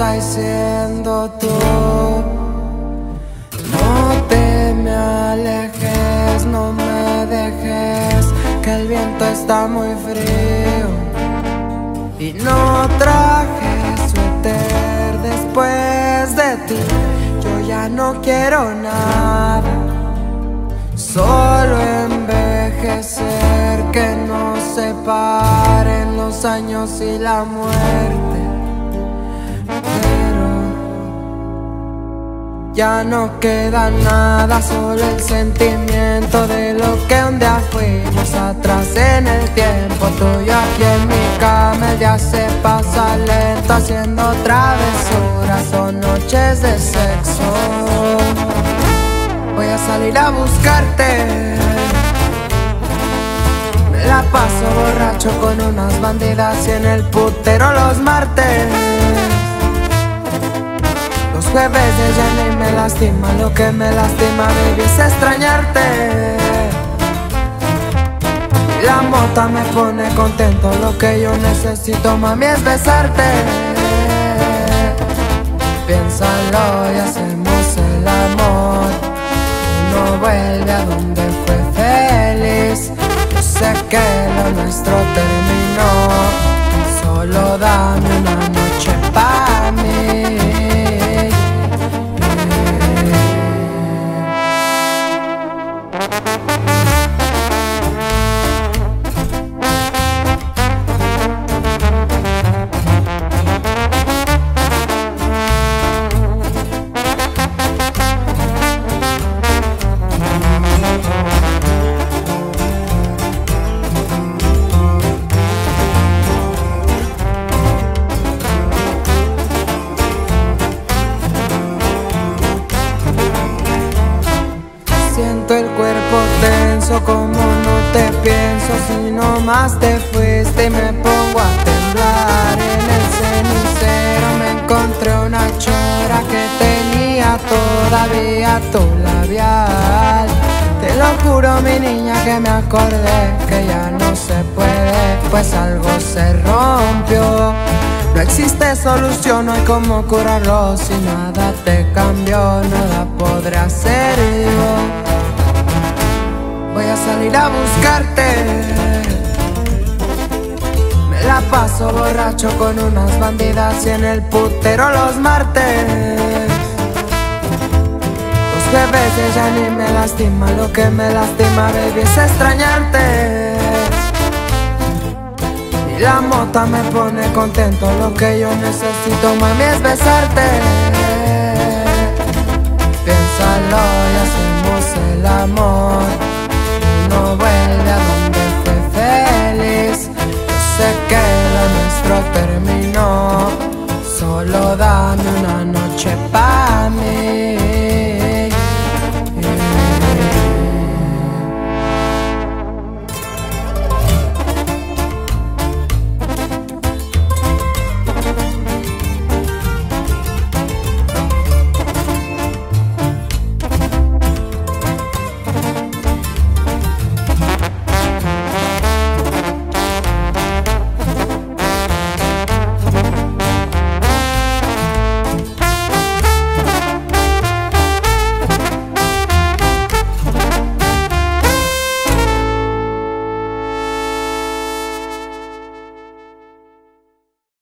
y siendo tú. No te me alejes, no me dejes, que el viento está muy frío. Y no traje suéter después de ti, yo ya no quiero nada, solo envejecer, que no separen los años y la muerte. Ya no queda nada, solo el sentimiento de lo que un día fuimos atrás en el tiempo. Tuyo aquí en mi cama, el día se pasa lento haciendo travesuras, son noches de sexo. Voy a salir a buscarte. Me la paso borracho con unas bandidas y en el putero los martes. Los jueves de ni me lastima, lo que me lastima, baby, es extrañarte. La mota me pone contento, lo que yo necesito, mami, es besarte. Piénsalo y hacemos el amor. Uno vuelve a donde fue feliz. Yo sé que lo nuestro terminó. Solo dame una Siento el cuerpo tenso como no te pienso. Si no más te fuiste y me pongo a temblar. En el cenicero me encontré una chora que tenía todavía tu labial. Te lo juro mi niña que me acordé que ya no se puede Pues algo se rompió existe solución, no hay como curarlo. Si nada te cambió, nada podré hacer yo. Voy a salir a buscarte. Me la paso borracho con unas bandidas y en el putero los martes. Los jueves ya ni me lastima, lo que me lastima baby es extrañarte la mota me pone contento, lo que yo necesito, mami, es besarte. Piénsalo y hacemos el amor.